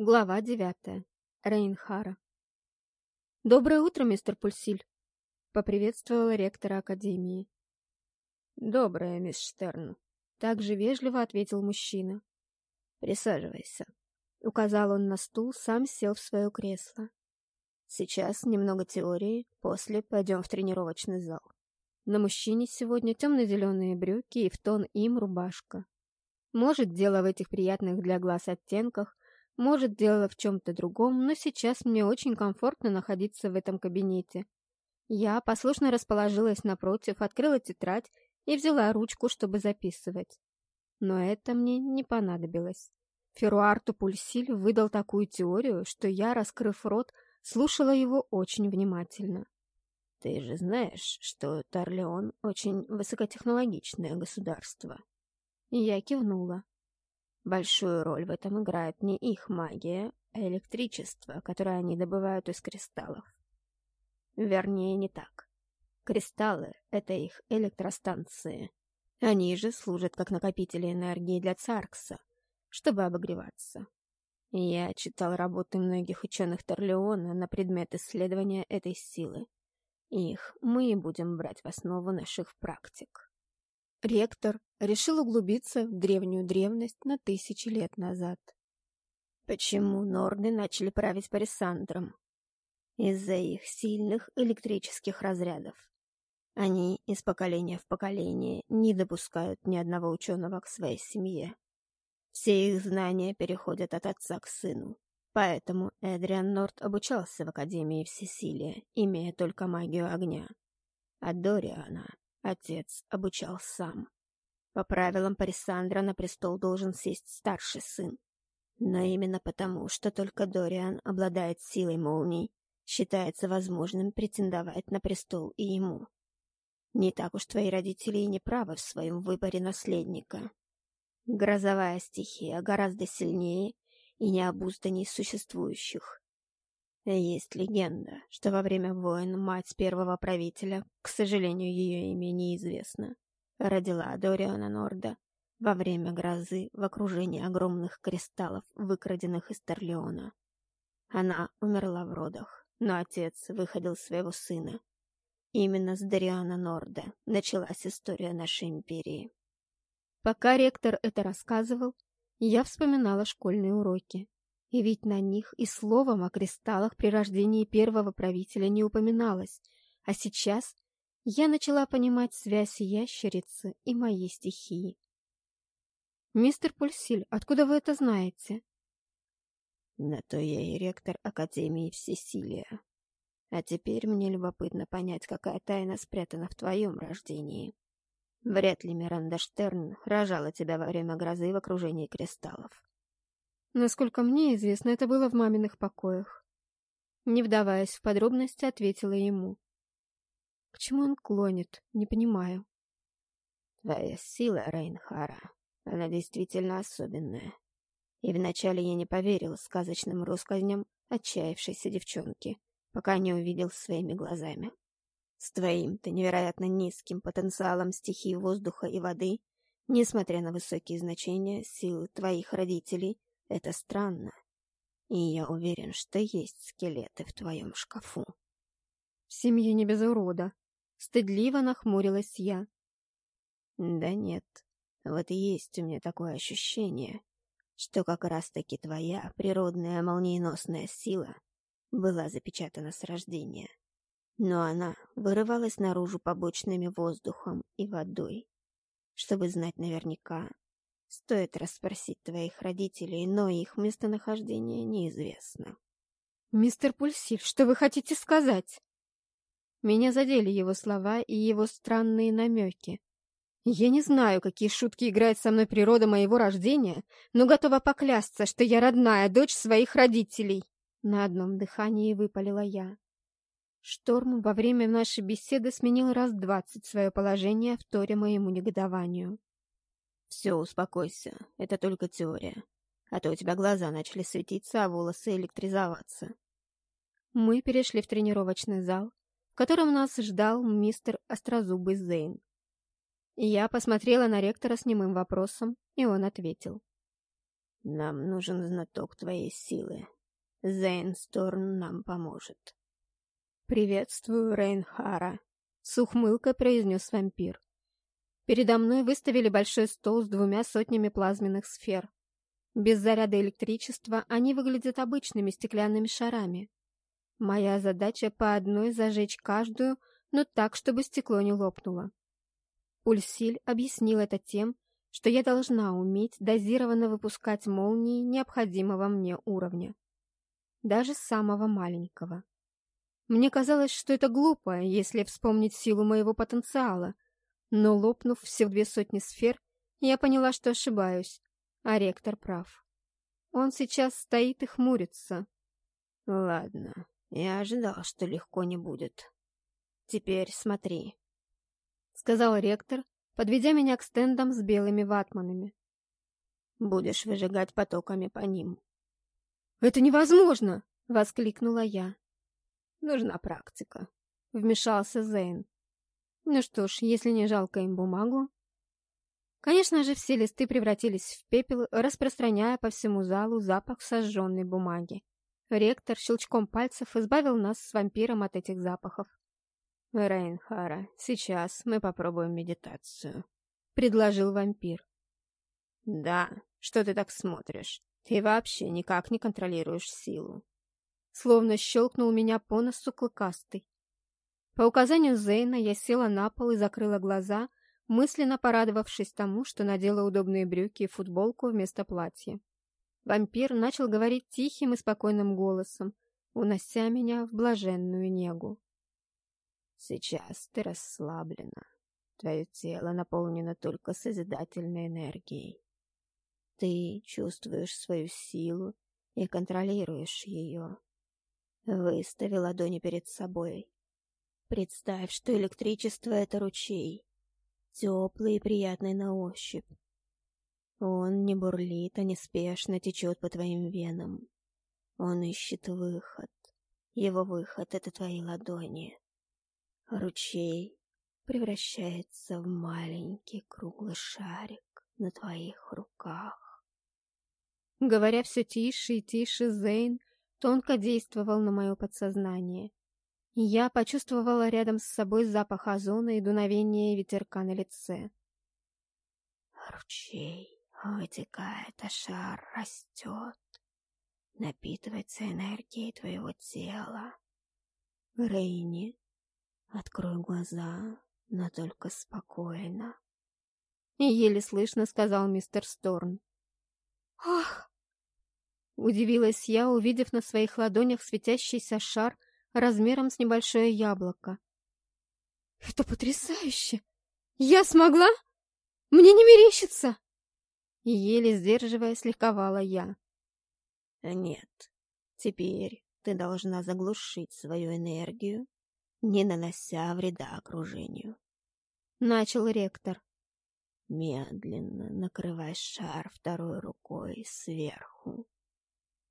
Глава девятая. Рейнхара. «Доброе утро, мистер Пульсиль!» — поприветствовала ректора Академии. «Доброе, мисс Штерн!» — также вежливо ответил мужчина. «Присаживайся!» — указал он на стул, сам сел в свое кресло. «Сейчас немного теории, после пойдем в тренировочный зал». На мужчине сегодня темно-зеленые брюки и в тон им рубашка. Может, дело в этих приятных для глаз оттенках, может, дело в чем-то другом, но сейчас мне очень комфортно находиться в этом кабинете. Я послушно расположилась напротив, открыла тетрадь и взяла ручку, чтобы записывать. Но это мне не понадобилось. Феруарту Пульсиль выдал такую теорию, что я, раскрыв рот, слушала его очень внимательно. «Ты же знаешь, что Торлеон очень высокотехнологичное государство?» И я кивнула. Большую роль в этом играет не их магия, а электричество, которое они добывают из кристаллов. Вернее, не так. Кристаллы — это их электростанции. Они же служат как накопители энергии для Царкса, чтобы обогреваться. Я читал работы многих ученых Торлеона на предмет исследования этой силы. Их мы и будем брать в основу наших практик. Ректор решил углубиться в древнюю древность на тысячи лет назад. Почему норды начали править Парисандром? Из-за их сильных электрических разрядов. Они из поколения в поколение не допускают ни одного ученого к своей семье. Все их знания переходят от отца к сыну. Поэтому Эдриан Норд обучался в Академии Всесилия, имея только магию огня. А Дориана Отец обучал сам. По правилам Парисандра на престол должен сесть старший сын. Но именно потому, что только Дориан обладает силой молний, считается возможным претендовать на престол и ему. Не так уж твои родители и не правы в своем выборе наследника. Грозовая стихия гораздо сильнее и необузданней существующих. Есть легенда, что во время войн мать первого правителя, к сожалению, ее имя неизвестно, родила Дориана Норда во время грозы в окружении огромных кристаллов, выкраденных из Торлеона. Она умерла в родах, но отец выходил своего сына. Именно с Дориана Норда началась история нашей империи. Пока ректор это рассказывал, я вспоминала школьные уроки. И ведь на них и словом о кристаллах при рождении первого правителя не упоминалось, а сейчас я начала понимать связь ящерицы и моей стихии. «Мистер Пульсиль, откуда вы это знаете?» «На то я и ректор Академии Всесилия. А теперь мне любопытно понять, какая тайна спрятана в твоем рождении. Вряд ли Миранда Штерн рожала тебя во время грозы в окружении кристаллов. Насколько мне известно, это было в маминых покоях. Не вдаваясь в подробности, ответила ему. К чему он клонит, не понимаю. Твоя сила, Рейнхара, она действительно особенная. И вначале я не поверил сказочным россказням отчаявшейся девчонки, пока не увидел своими глазами. С твоим-то невероятно низким потенциалом стихий воздуха и воды, несмотря на высокие значения сил твоих родителей, это странно. И я уверен, что есть скелеты в твоем шкафу. В семье не без урода. Стыдливо нахмурилась я. Да нет, вот есть у меня такое ощущение, что как раз-таки твоя природная молниеносная сила была запечатана с рождения. Но она вырывалась наружу побочными воздухом и водой. Чтобы знать наверняка, Стоит расспросить твоих родителей, но их местонахождение неизвестно. «Мистер Пульсив, что вы хотите сказать?» Меня задели его слова и его странные намеки. Я не знаю, какие шутки играет со мной природа моего рождения, но готова поклясться, что я родная дочь своих родителей. На одном дыхании выпалила я. Шторм во время нашей беседы сменил раз двадцать свое положение, вторя моему негодованию. Все, успокойся, это только теория. А то у тебя глаза начали светиться, а волосы электризоваться. Мы перешли в тренировочный зал, в котором нас ждал мистер Острозубый Зейн. Я посмотрела на ректора с немым вопросом, и он ответил. Нам нужен знаток твоей силы. Зейнсторн нам поможет. «Приветствую, Рейнхара», — с ухмылкой произнес вампир. Передо мной выставили большой стол с двумя сотнями плазменных сфер. Без заряда электричества они выглядят обычными стеклянными шарами. Моя задача по одной зажечь каждую, но так, чтобы стекло не лопнуло. Пульсиль объяснил это тем, что я должна уметь дозированно выпускать молнии необходимого мне уровня. Даже самого маленького. Мне казалось, что это глупо, если вспомнить силу моего потенциала, но лопнув все две сотни сфер, я поняла, что ошибаюсь, а ректор прав. Он сейчас стоит и хмурится. Ладно, я ожидал, что легко не будет. Теперь смотри, — сказал ректор, подведя меня к стендам с белыми ватманами. Будешь выжигать потоками по ним. «Это невозможно!» — воскликнула я. «Нужна практика», — вмешался Зейн. Ну что ж, если не жалко им бумагу... Конечно же, все листы превратились в пепел, распространяя по всему залу запах сожженной бумаги. Ректор щелчком пальцев избавил нас с вампиром от этих запахов. «Рейнхара, сейчас мы попробуем медитацию», — предложил вампир. «Да, что ты так смотришь? Ты вообще никак не контролируешь силу». Словно щелкнул меня по носу клыкастый. По указанию Зейна я села на пол и закрыла глаза, мысленно порадовавшись тому, что надела удобные брюки и футболку вместо платья. Вампир начал говорить тихим и спокойным голосом, унося меня в блаженную негу. «Сейчас ты расслаблена. Твое тело наполнено только созидательной энергией. Ты чувствуешь свою силу и контролируешь ее. Выстави ладони перед собой Представь, что электричество — это ручей, теплый и приятный на ощупь. Он не бурлит, а неспешно течет по твоим венам. Он ищет выход. Его выход — это твои ладони. Ручей превращается в маленький круглый шарик на твоих руках. Говоря все тише и тише, Зейн тонко действовал на мое подсознание. Я почувствовала рядом с собой запах озона и дуновение ветерка на лице. Ручей вытекает, а шар растет, напитывается энергией твоего тела. Рейни, открой глаза, но только спокойно. Еле слышно сказал мистер Сторн. «Ах!» Удивилась я, увидев на своих ладонях светящийся шар размером с небольшое яблоко. «Это потрясающе! Я смогла? Мне не мерещится!» Еле сдерживая, слегковала я. «Нет, теперь ты должна заглушить свою энергию, не нанося вреда окружению», — начал ректор. «Медленно накрывай шар второй рукой сверху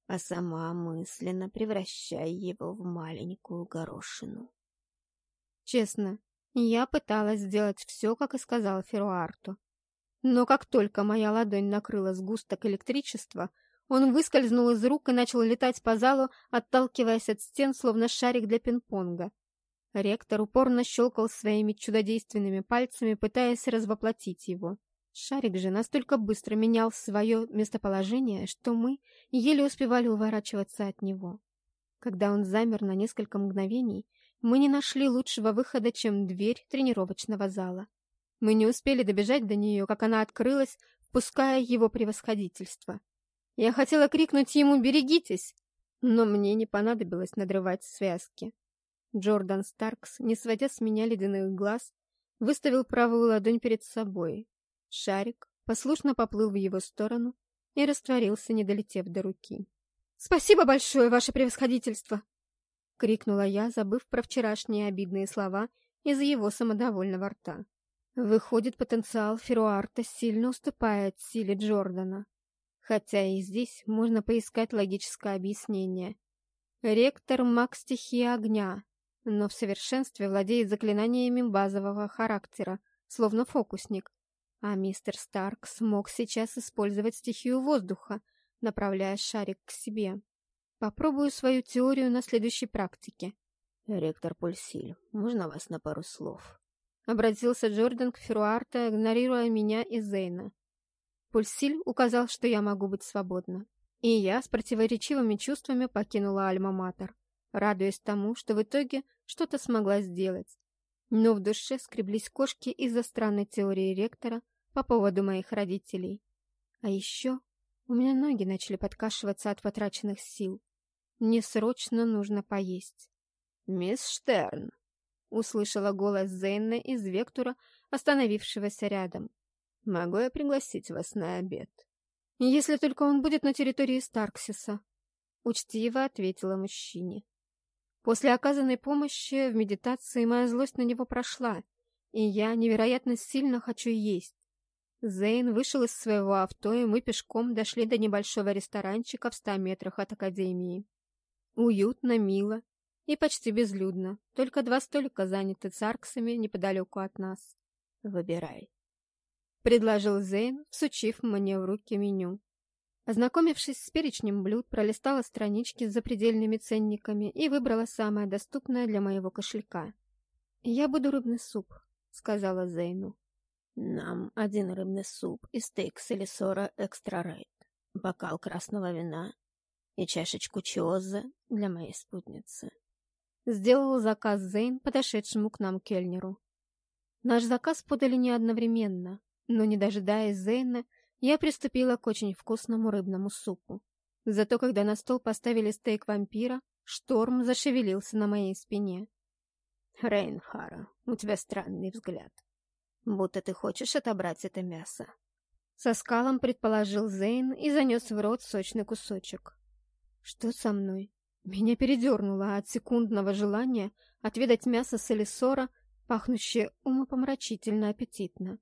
а сама мысленно превращая его в маленькую горошину. Честно, я пыталась сделать все, как и сказал Феруарту. Но как только моя ладонь накрыла сгусток электричества, он выскользнул из рук и начал летать по залу, отталкиваясь от стен, словно шарик для пинг-понга. Ректор упорно щелкал своими чудодейственными пальцами, пытаясь развоплотить его. Шарик же настолько быстро менял свое местоположение, что мы еле успевали уворачиваться от него. Когда он замер на несколько мгновений, мы не нашли лучшего выхода, чем дверь тренировочного зала. Мы не успели добежать до нее, как она открылась, впуская его превосходительство. Я хотела крикнуть ему «Берегитесь!», но мне не понадобилось надрывать связки. Джордан Старкс, не сводя с меня ледяных глаз, выставил правую ладонь перед собой, Шарик послушно поплыл в его сторону и растворился, не долетев до руки. «Спасибо большое, ваше превосходительство!» — крикнула я, забыв про вчерашние обидные слова из его самодовольного рта. Выходит, потенциал Феруарта сильно уступает силе Джордана. Хотя и здесь можно поискать логическое объяснение. Ректор — маг стихии огня, но в совершенстве владеет заклинаниями базового характера, словно фокусник, а мистер Старк смог сейчас использовать стихию воздуха, направляя шарик к себе. Попробую свою теорию на следующей практике. «Ректор Пульсиль, можно вас на пару слов?» Обратился Джордан к Феруарта, игнорируя меня и Зейна. Пульсиль указал, что я могу быть свободна. И я с противоречивыми чувствами покинула Альма-Матер, радуясь тому, что в итоге что-то смогла сделать. Но в душе скреблись кошки из-за странной теории ректора по поводу моих родителей. А еще у меня ноги начали подкашиваться от потраченных сил. Мне срочно нужно поесть. «Мисс Штерн!» — услышала голос Зейна из Вектора, остановившегося рядом. «Могу я пригласить вас на обед?» «Если только он будет на территории Старксиса», — учтиво ответила мужчине. После оказанной помощи в медитации моя злость на него прошла, и я невероятно сильно хочу есть. Зейн вышел из своего авто, и мы пешком дошли до небольшого ресторанчика в ста метрах от Академии. Уютно, мило и почти безлюдно, только два столика заняты царксами неподалеку от нас. «Выбирай», — предложил Зейн, всучив мне в руки меню. Ознакомившись с перечнем блюд, пролистала странички с запредельными ценниками и выбрала самое доступное для моего кошелька. «Я буду рыбный суп», — сказала Зейну. Нам один рыбный суп и стейк с элисора экстра райт, бокал красного вина и чашечку чиоза для моей спутницы. Сделал заказ Зейн, подошедшему к нам кельнеру. Наш заказ подали не одновременно, но, не дожидаясь Зейна, я приступила к очень вкусному рыбному супу. Зато когда на стол поставили стейк вампира, шторм зашевелился на моей спине. «Рейнхара, у тебя странный взгляд», будто ты хочешь отобрать это мясо. Со скалом предположил Зейн и занес в рот сочный кусочек. Что со мной? Меня передернуло от секундного желания отведать мясо с элисора, пахнущее умопомрачительно аппетитно.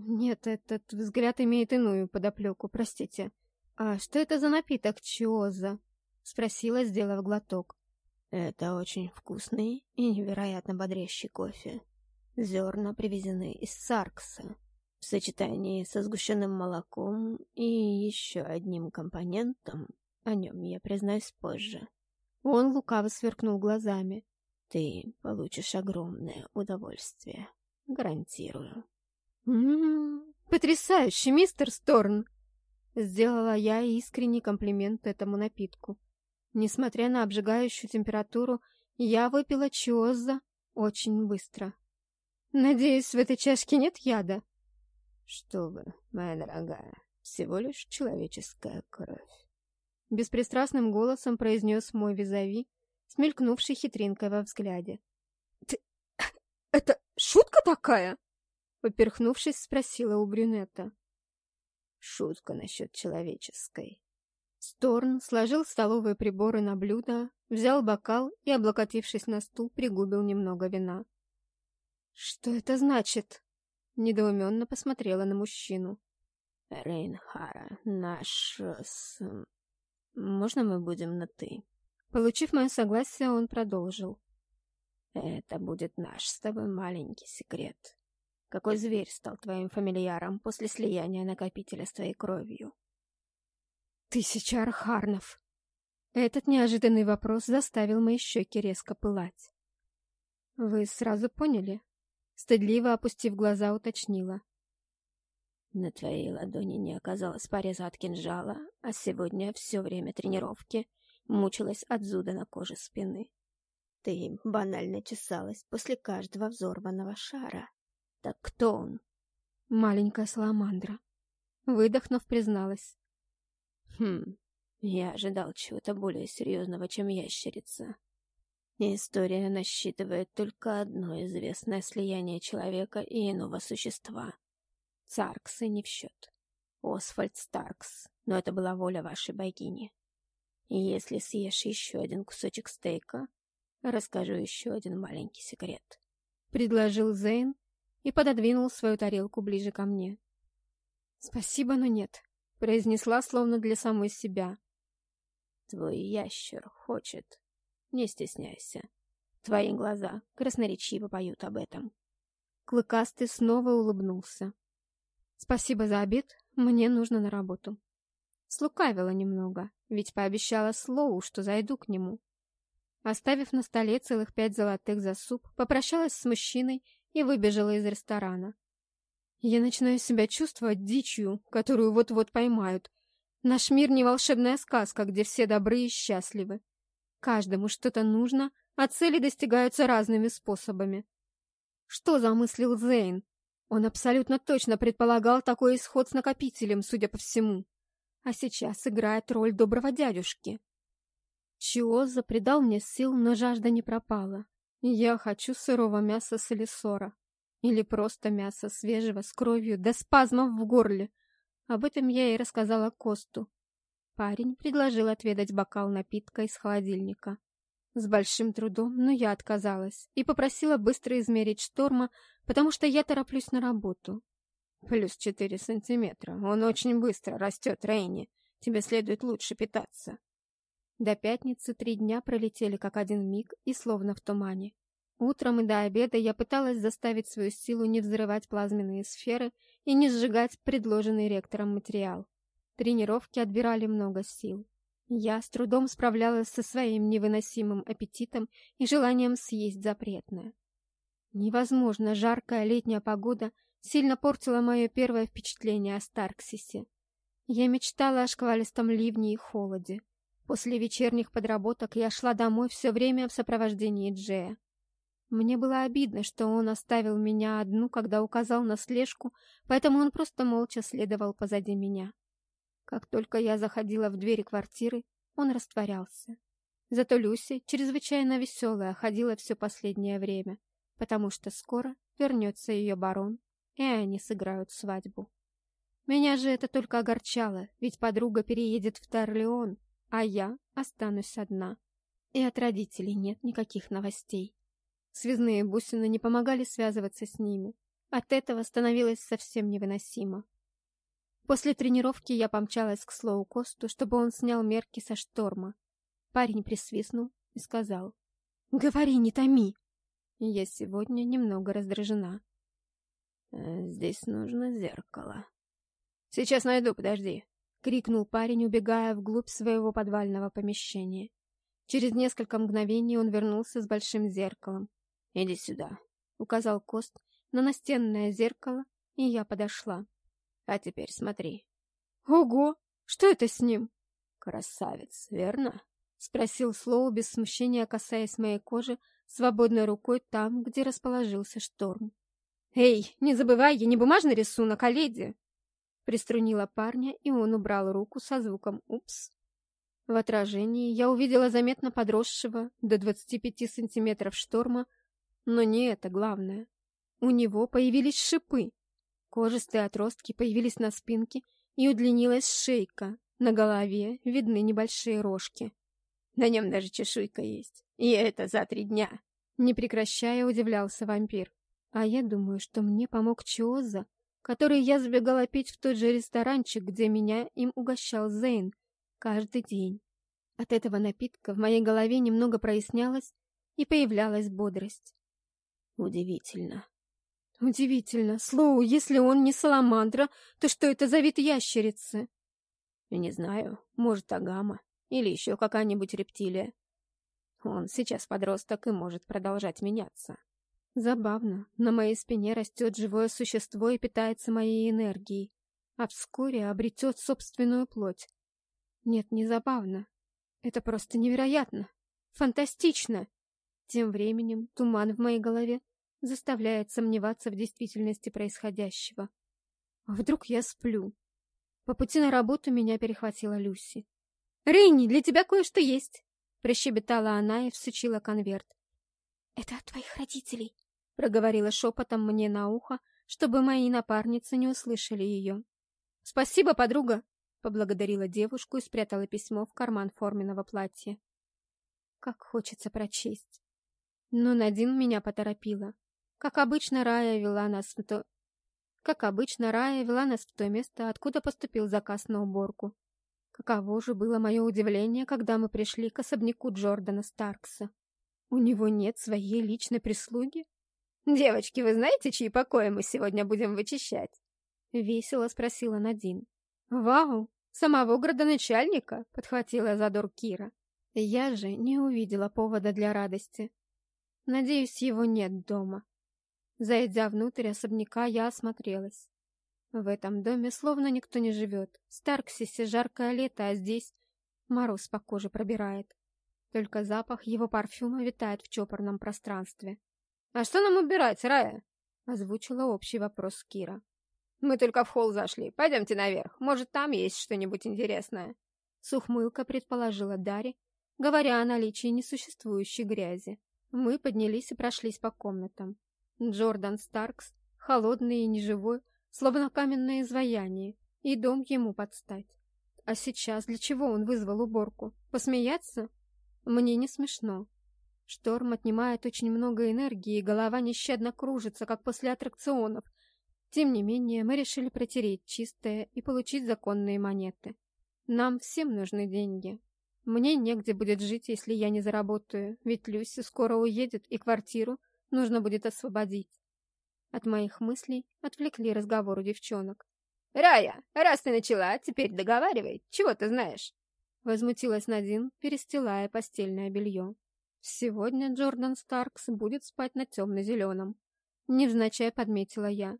Нет, этот взгляд имеет иную подоплеку, простите. А что это за напиток чиоза? Спросила, сделав глоток. Это очень вкусный и невероятно бодрящий кофе. Зерна привезены из Саркса в сочетании со сгущенным молоком и еще одним компонентом, о нем я признаюсь позже. Он лукаво сверкнул глазами. Ты получишь огромное удовольствие, гарантирую. «М-м-м, потрясающе, мистер Сторн!» Сделала я искренний комплимент этому напитку. Несмотря на обжигающую температуру, я выпила чиоза очень быстро. Надеюсь, в этой чашке нет яда? Что вы, моя дорогая, всего лишь человеческая кровь. Беспристрастным голосом произнес мой визави, смелькнувший хитринкой во взгляде. Ты... это шутка такая? Поперхнувшись, спросила у брюнета. Шутка насчет человеческой. Сторн сложил столовые приборы на блюдо, взял бокал и, облокотившись на стул, пригубил немного вина. «Что это значит?» Недоуменно посмотрела на мужчину. «Рейнхара, наш... С... Можно мы будем на «ты»?» Получив мое согласие, он продолжил. «Это будет наш с тобой маленький секрет. Какой зверь стал твоим фамильяром после слияния накопителя с твоей кровью?» «Тысяча архарнов!» Этот неожиданный вопрос заставил мои щеки резко пылать. «Вы сразу поняли?» Стыдливо опустив глаза, уточнила. На твоей ладони не оказалось пореза от кинжала, а сегодня все время тренировки мучилась от зуда на коже спины. Ты банально чесалась после каждого взорванного шара. Так кто он? Маленькая саламандра. Выдохнув, призналась. Хм, я ожидал чего-то более серьезного, чем ящерица. История насчитывает только одно известное слияние человека и иного существа. Царксы не в счет. Освальд Старкс, но это была воля вашей богини. И если съешь еще один кусочек стейка, расскажу еще один маленький секрет. Предложил Зейн и пододвинул свою тарелку ближе ко мне. «Спасибо, но нет», — произнесла словно для самой себя. «Твой ящер хочет, не стесняйся. Твои глаза красноречиво поют об этом. Клыкастый снова улыбнулся. Спасибо за обед, мне нужно на работу. Слукавила немного, ведь пообещала Слоу, что зайду к нему. Оставив на столе целых пять золотых за суп, попрощалась с мужчиной и выбежала из ресторана. Я начинаю себя чувствовать дичью, которую вот-вот поймают. Наш мир не волшебная сказка, где все добры и счастливы. Каждому что-то нужно, а цели достигаются разными способами. Что замыслил Зейн? Он абсолютно точно предполагал такой исход с накопителем, судя по всему а сейчас играет роль доброго дядюшки. Чиоза придал мне сил, но жажда не пропала. Я хочу сырого мяса с элисора. Или просто мяса свежего с кровью до спазмов в горле. Об этом я и рассказала Косту. Парень предложил отведать бокал напитка из холодильника. С большим трудом, но я отказалась и попросила быстро измерить шторма, потому что я тороплюсь на работу. Плюс четыре сантиметра. Он очень быстро растет, Рейни. Тебе следует лучше питаться. До пятницы три дня пролетели как один миг и словно в тумане. Утром и до обеда я пыталась заставить свою силу не взрывать плазменные сферы и не сжигать предложенный ректором материал. Тренировки отбирали много сил. Я с трудом справлялась со своим невыносимым аппетитом и желанием съесть запретное. Невозможно жаркая летняя погода сильно портила мое первое впечатление о Старксисе. Я мечтала о шквалистом ливне и холоде. После вечерних подработок я шла домой все время в сопровождении Джея. Мне было обидно, что он оставил меня одну, когда указал на слежку, поэтому он просто молча следовал позади меня. Как только я заходила в двери квартиры, он растворялся. Зато Люси, чрезвычайно веселая, ходила все последнее время, потому что скоро вернется ее барон и они сыграют свадьбу. Меня же это только огорчало, ведь подруга переедет в Тарлеон, а я останусь одна. И от родителей нет никаких новостей. Связные бусины не помогали связываться с ними. От этого становилось совсем невыносимо. После тренировки я помчалась к Слоу Косту, чтобы он снял мерки со шторма. Парень присвистнул и сказал, «Говори, не томи!» Я сегодня немного раздражена. Э, «Здесь нужно зеркало». «Сейчас найду, подожди!» — крикнул парень, убегая вглубь своего подвального помещения. Через несколько мгновений он вернулся с большим зеркалом. «Иди сюда», — указал Кост на настенное зеркало, и я подошла. «А теперь смотри». «Ого! Что это с ним?» «Красавец, верно?» — спросил Слоу без смущения, касаясь моей кожи свободной рукой там, где расположился шторм. «Эй, не забывай, я не бумажный рисунок, а леди!» Приструнила парня, и он убрал руку со звуком «Упс». В отражении я увидела заметно подросшего до 25 сантиметров шторма, но не это главное. У него появились шипы. Кожистые отростки появились на спинке, и удлинилась шейка. На голове видны небольшие рожки. На нем даже чешуйка есть. И это за три дня. Не прекращая, удивлялся вампир. А я думаю, что мне помог Чиоза, который я забегала пить в тот же ресторанчик, где меня им угощал Зейн каждый день. От этого напитка в моей голове немного прояснялось и появлялась бодрость. Удивительно. Удивительно. Слоу, если он не саламандра, то что это за вид ящерицы? Не знаю, может, агама или еще какая-нибудь рептилия. Он сейчас подросток и может продолжать меняться. Забавно, на моей спине растет живое существо и питается моей энергией, а вскоре обретет собственную плоть. Нет, не забавно. Это просто невероятно. Фантастично. Тем временем туман в моей голове заставляет сомневаться в действительности происходящего. А вдруг я сплю? По пути на работу меня перехватила Люси. «Рейни, для тебя кое-что есть!» Прощебетала она и всучила конверт. «Это от твоих родителей», проговорила шепотом мне на ухо, чтобы мои напарницы не услышали ее. «Спасибо, подруга!» — поблагодарила девушку и спрятала письмо в карман форменного платья. Как хочется прочесть. Но Надин меня поторопила. Как обычно, Рая вела нас в то... Как обычно, Рая вела нас в то место, откуда поступил заказ на уборку. Каково же было мое удивление, когда мы пришли к особняку Джордана Старкса. У него нет своей личной прислуги? «Девочки, вы знаете, чьи покои мы сегодня будем вычищать?» — весело спросила Надин. «Вау! Самого градоначальника?» — подхватила задор Кира. Я же не увидела повода для радости. Надеюсь, его нет дома. Зайдя внутрь особняка, я осмотрелась. В этом доме словно никто не живет. В Старксисе жаркое лето, а здесь мороз по коже пробирает. Только запах его парфюма витает в чопорном пространстве. «А что нам убирать, Рая?» — озвучила общий вопрос Кира. «Мы только в холл зашли. Пойдемте наверх. Может, там есть что-нибудь интересное?» С ухмылкой предположила Дарья, говоря о наличии несуществующей грязи. Мы поднялись и прошлись по комнатам. Джордан Старкс, холодный и неживой, словно каменное изваяние, и дом ему подстать. А сейчас для чего он вызвал уборку? Посмеяться? Мне не смешно. Шторм отнимает очень много энергии, и голова нещадно кружится, как после аттракционов. Тем не менее, мы решили протереть чистое и получить законные монеты. Нам всем нужны деньги. Мне негде будет жить, если я не заработаю, ведь Люси скоро уедет, и квартиру нужно будет освободить. От моих мыслей отвлекли разговор у девчонок. «Рая, раз ты начала, теперь договаривай. Чего ты знаешь?» Возмутилась Надин, перестилая постельное белье. «Сегодня Джордан Старкс будет спать на темно-зеленом». Невзначай подметила я.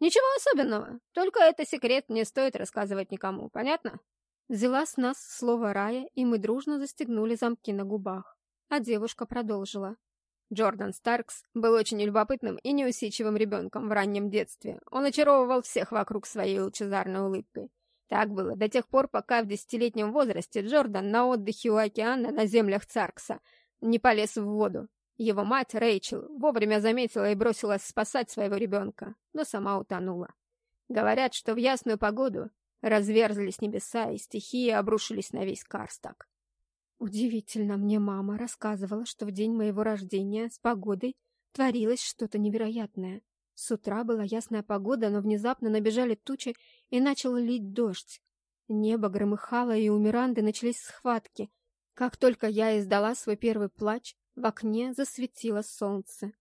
«Ничего особенного, только это секрет, не стоит рассказывать никому, понятно?» Взяла с нас слово Рая, и мы дружно застегнули замки на губах. А девушка продолжила. Джордан Старкс был очень любопытным и неусидчивым ребенком в раннем детстве. Он очаровывал всех вокруг своей лучезарной улыбкой. Так было до тех пор, пока в десятилетнем возрасте Джордан на отдыхе у океана на землях Царкса не полез в воду. Его мать, Рэйчел, вовремя заметила и бросилась спасать своего ребенка, но сама утонула. Говорят, что в ясную погоду разверзлись небеса, и стихии обрушились на весь Карстак. Удивительно, мне мама рассказывала, что в день моего рождения с погодой творилось что-то невероятное. С утра была ясная погода, но внезапно набежали тучи и начал лить дождь. Небо громыхало, и у Миранды начались схватки. Как только я издала свой первый плач, в окне засветило солнце.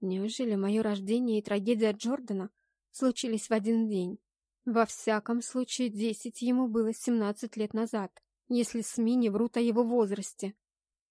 Неужели мое рождение и трагедия Джордана случились в один день? Во всяком случае, десять ему было семнадцать лет назад если СМИ не врут о его возрасте.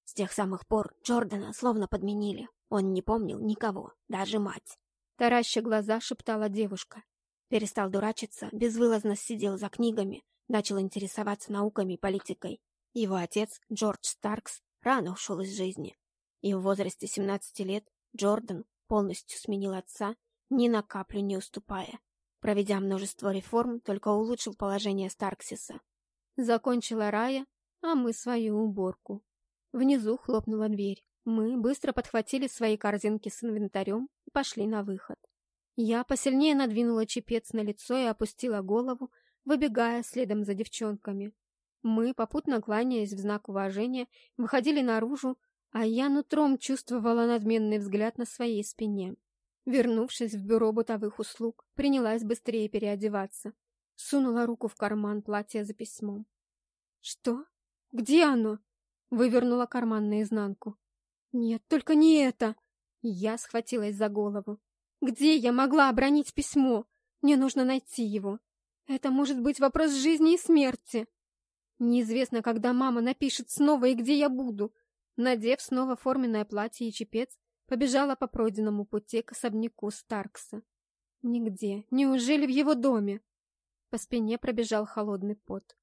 С тех самых пор Джордана словно подменили. Он не помнил никого, даже мать. Тараща глаза шептала девушка. Перестал дурачиться, безвылазно сидел за книгами, начал интересоваться науками и политикой. Его отец, Джордж Старкс, рано ушел из жизни. И в возрасте 17 лет Джордан полностью сменил отца, ни на каплю не уступая. Проведя множество реформ, только улучшил положение Старксиса. Закончила Рая, а мы свою уборку. Внизу хлопнула дверь. Мы быстро подхватили свои корзинки с инвентарем и пошли на выход. Я посильнее надвинула чепец на лицо и опустила голову, выбегая следом за девчонками. Мы, попутно кланяясь в знак уважения, выходили наружу, а я нутром чувствовала надменный взгляд на своей спине. Вернувшись в бюро бытовых услуг, принялась быстрее переодеваться. Сунула руку в карман платья за письмом. «Что? Где оно?» Вывернула карман наизнанку. «Нет, только не это!» Я схватилась за голову. «Где я могла обронить письмо? Мне нужно найти его. Это может быть вопрос жизни и смерти. Неизвестно, когда мама напишет снова и где я буду». Надев снова форменное платье и чепец, побежала по пройденному пути к особняку Старкса. Нигде. Неужели в его доме? По спине пробежал холодный пот.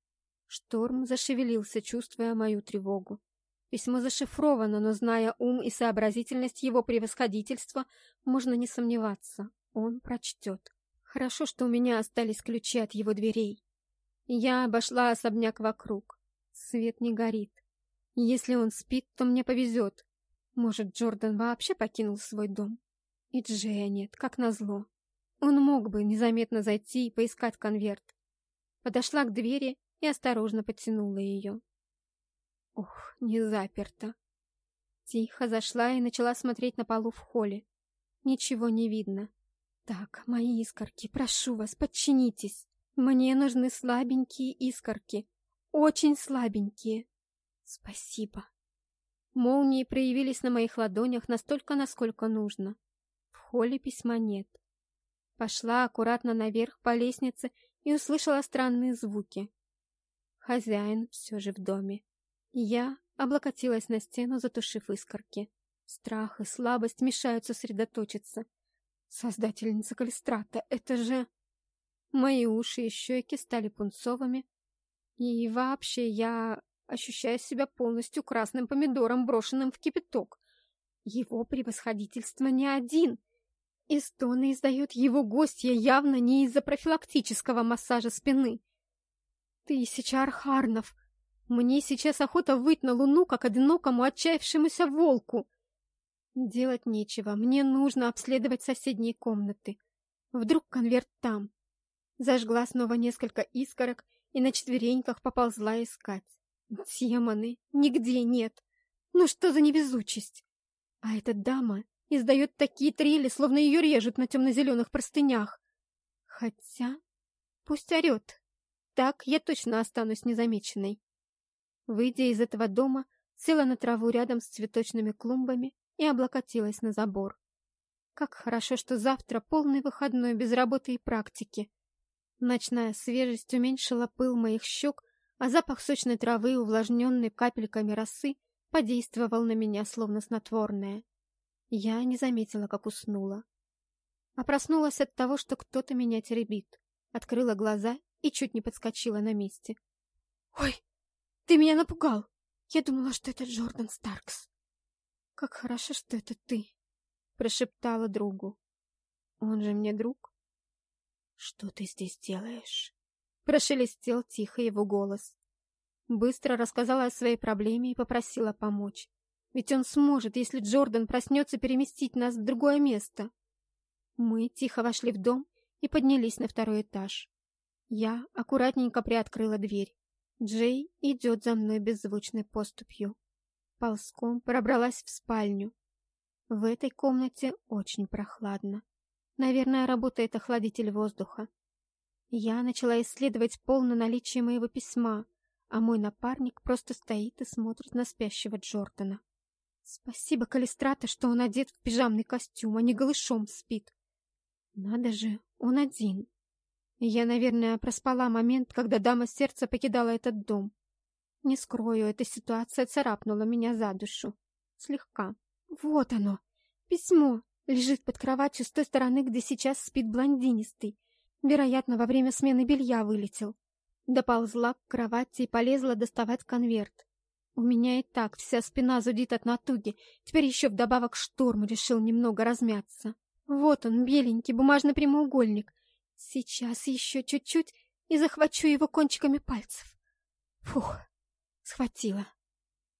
Шторм зашевелился, чувствуя мою тревогу. Письмо зашифровано, но, зная ум и сообразительность его превосходительства, можно не сомневаться. Он прочтет. Хорошо, что у меня остались ключи от его дверей. Я обошла особняк вокруг. Свет не горит. Если он спит, то мне повезет. Может, Джордан вообще покинул свой дом? И Джея нет, как назло. Он мог бы незаметно зайти и поискать конверт. Подошла к двери и осторожно подтянула ее. Ух, не заперто. Тихо зашла и начала смотреть на полу в холле. Ничего не видно. Так, мои искорки, прошу вас, подчинитесь. Мне нужны слабенькие искорки. Очень слабенькие. Спасибо. Молнии проявились на моих ладонях настолько, насколько нужно. В холле письма нет. Пошла аккуратно наверх по лестнице и услышала странные звуки. Хозяин все же в доме. Я облокотилась на стену, затушив искорки. Страх и слабость мешают сосредоточиться. Создательница Калистрата, это же... Мои уши и щеки стали пунцовыми. И вообще я ощущаю себя полностью красным помидором, брошенным в кипяток. Его превосходительство не один. И стоны издает его гостья явно не из-за профилактического массажа спины. Тысяча архарнов! Мне сейчас охота выть на луну, как одинокому отчаявшемуся волку. Делать нечего, мне нужно обследовать соседние комнаты. Вдруг конверт там. Зажгла снова несколько искорок и на четвереньках поползла искать. Демоны, нигде нет. Ну что за невезучесть? А эта дама издает такие трели, словно ее режут на темно-зеленых простынях. Хотя, пусть орет. Так я точно останусь незамеченной. Выйдя из этого дома, села на траву рядом с цветочными клумбами и облокотилась на забор. Как хорошо, что завтра полный выходной без работы и практики. Ночная свежесть уменьшила пыл моих щек, а запах сочной травы, увлажненный капельками росы, подействовал на меня словно снотворное. Я не заметила, как уснула. А проснулась от того, что кто-то меня теребит. Открыла глаза и чуть не подскочила на месте. «Ой, ты меня напугал! Я думала, что это Джордан Старкс!» «Как хорошо, что это ты!» — прошептала другу. «Он же мне друг!» «Что ты здесь делаешь?» — прошелестел тихо его голос. Быстро рассказала о своей проблеме и попросила помочь. Ведь он сможет, если Джордан проснется, переместить нас в другое место. Мы тихо вошли в дом и поднялись на второй этаж. Я аккуратненько приоткрыла дверь. Джей идет за мной беззвучной поступью ползком пробралась в спальню. В этой комнате очень прохладно. Наверное, работает охладитель воздуха. Я начала исследовать пол на наличие моего письма, а мой напарник просто стоит и смотрит на спящего Джордана. Спасибо Калистрата, что он одет в пижамный костюм, а не голышом спит. Надо же, он один. Я, наверное, проспала момент, когда дама сердца покидала этот дом. Не скрою, эта ситуация царапнула меня за душу. Слегка. Вот оно. Письмо. Лежит под кроватью с той стороны, где сейчас спит блондинистый. Вероятно, во время смены белья вылетел. Доползла к кровати и полезла доставать конверт. У меня и так вся спина зудит от натуги. Теперь еще вдобавок шторм решил немного размяться. Вот он, беленький бумажный прямоугольник. Сейчас еще чуть-чуть и захвачу его кончиками пальцев. Фух, Схватила.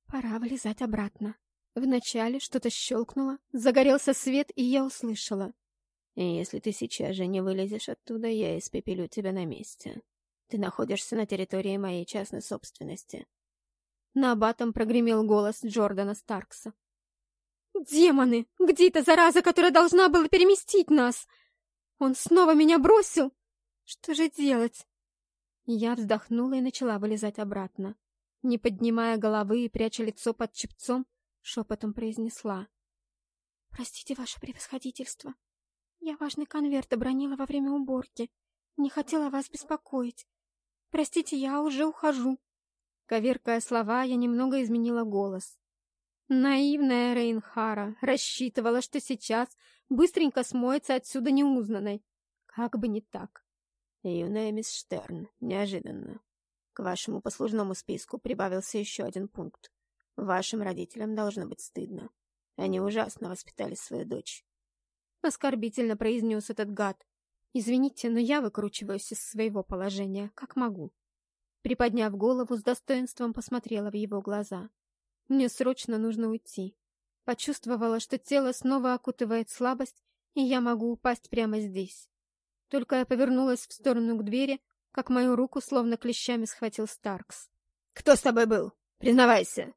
Пора вылезать обратно. Вначале что-то щелкнуло, загорелся свет, и я услышала. «Если ты сейчас же не вылезешь оттуда, я испепелю тебя на месте. Ты находишься на территории моей частной собственности». На абатом прогремел голос Джордана Старкса. «Демоны! Где эта зараза, которая должна была переместить нас? Он снова меня бросил? Что же делать?» Я вздохнула и начала вылезать обратно не поднимая головы и пряча лицо под чепцом, шепотом произнесла. «Простите, ваше превосходительство. Я важный конверт обронила во время уборки. Не хотела вас беспокоить. Простите, я уже ухожу». Коверкая слова, я немного изменила голос. Наивная Рейнхара рассчитывала, что сейчас быстренько смоется отсюда неузнанной. Как бы не так. Юная мисс Штерн, неожиданно. К вашему послужному списку прибавился еще один пункт. Вашим родителям должно быть стыдно. Они ужасно воспитали свою дочь. Оскорбительно произнес этот гад. Извините, но я выкручиваюсь из своего положения, как могу. Приподняв голову, с достоинством посмотрела в его глаза. Мне срочно нужно уйти. Почувствовала, что тело снова окутывает слабость, и я могу упасть прямо здесь. Только я повернулась в сторону к двери, как мою руку словно клещами схватил Старкс. «Кто с тобой был? Признавайся!»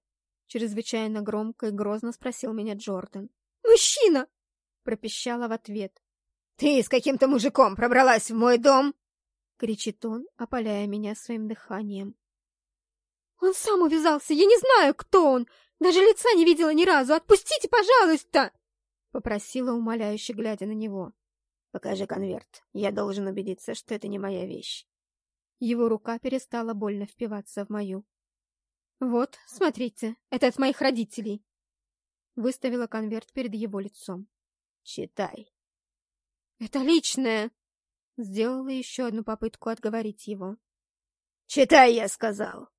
Чрезвычайно громко и грозно спросил меня Джордан. «Мужчина!» — пропищала в ответ. «Ты с каким-то мужиком пробралась в мой дом?» — кричит он, опаляя меня своим дыханием. «Он сам увязался! Я не знаю, кто он! Даже лица не видела ни разу! Отпустите, пожалуйста!» — попросила, умоляюще глядя на него. «Покажи конверт. Я должен убедиться, что это не моя вещь». Его рука перестала больно впиваться в мою. «Вот, смотрите, это от моих родителей!» Выставила конверт перед его лицом. «Читай». «Это личное!» Сделала еще одну попытку отговорить его. «Читай, я сказал!»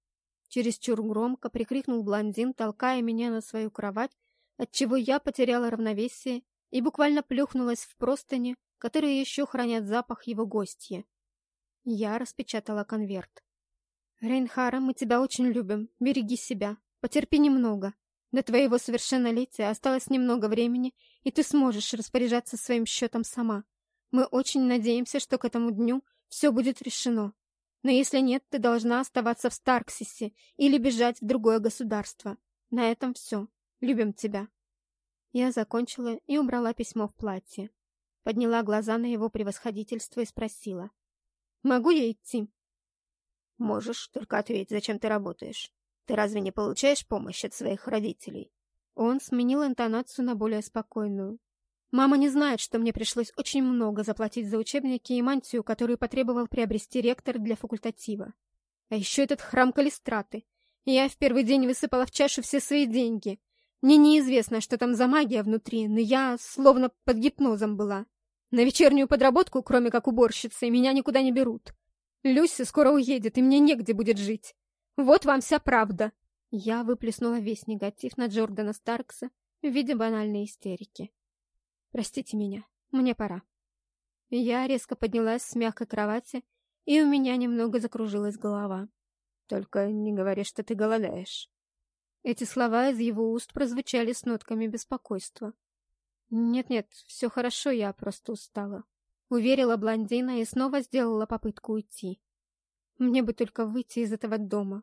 Чересчур громко прикрикнул блондин, толкая меня на свою кровать, отчего я потеряла равновесие и буквально плюхнулась в простыни, которые еще хранят запах его гостья. Я распечатала конверт. «Рейнхара, мы тебя очень любим. Береги себя. Потерпи немного. До твоего совершеннолетия осталось немного времени, и ты сможешь распоряжаться своим счетом сама. Мы очень надеемся, что к этому дню все будет решено. Но если нет, ты должна оставаться в Старксисе или бежать в другое государство. На этом все. Любим тебя». Я закончила и убрала письмо в платье. Подняла глаза на его превосходительство и спросила. «Могу я идти?» Можешь, только ответь, зачем ты работаешь. Ты разве не получаешь помощь от своих родителей? Он сменил интонацию на более спокойную. Мама не знает, что мне пришлось очень много заплатить за учебники и мантию, которую потребовал приобрести ректор для факультатива. А еще этот храм Калистраты. Я в первый день высыпала в чашу все свои деньги. Мне неизвестно, что там за магия внутри, но я словно под гипнозом была. На вечернюю подработку, кроме как уборщицы, меня никуда не берут. Люся скоро уедет, и мне негде будет жить. Вот вам вся правда. Я выплеснула весь негатив на Джордана Старкса в виде банальной истерики. Простите меня, мне пора. Я резко поднялась с мягкой кровати, и у меня немного закружилась голова. Только не говори, что ты голодаешь. Эти слова из его уст прозвучали с нотками беспокойства. Нет-нет, все хорошо, я просто устала. Уверила блондина и снова сделала попытку уйти. Мне бы только выйти из этого дома.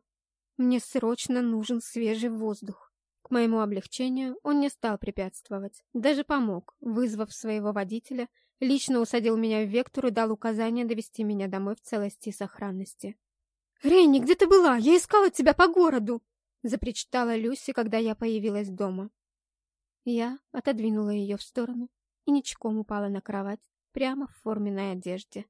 Мне срочно нужен свежий воздух. К моему облегчению он не стал препятствовать, даже помог, вызвав своего водителя, лично усадил меня в Вектор и дал указание довести меня домой в целости и сохранности. «Рейни, где ты была? Я искала тебя по городу!» запричитала Люси, когда я появилась дома. Я отодвинула ее в сторону и ничком упала на кровать, прямо в форменной одежде.